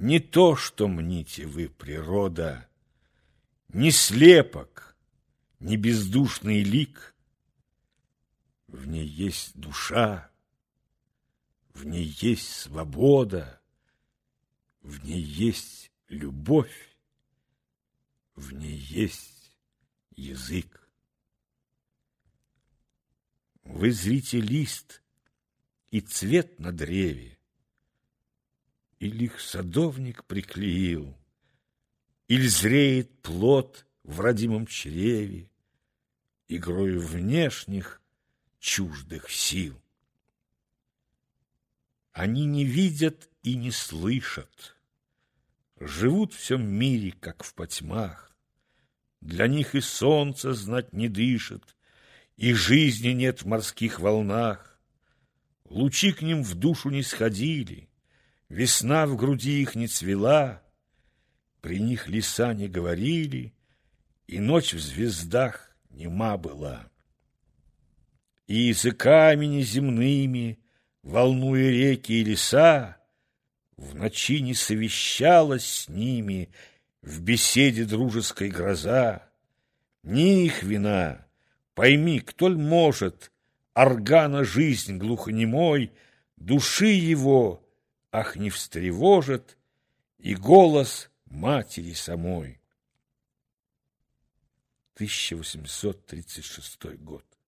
Не то, что мните вы, природа, Не слепок, не бездушный лик. В ней есть душа, в ней есть свобода, В ней есть любовь, в ней есть язык. Вы зрите лист и цвет на древе, Или их садовник приклеил, Или зреет плод в родимом чреве, Игрою внешних чуждых сил. Они не видят и не слышат, Живут в всем мире, как в потьмах. Для них и солнце знать не дышит, И жизни нет в морских волнах. Лучи к ним в душу не сходили, Весна в груди их не цвела, При них леса не говорили, И ночь в звездах нема была. И языками неземными, Волнуя реки и леса, В ночи не совещалась с ними В беседе дружеской гроза. Не их вина, пойми, кто ль может Органа жизнь глухонемой, Души его, ах, не встревожит И голос матери самой. 1836 год.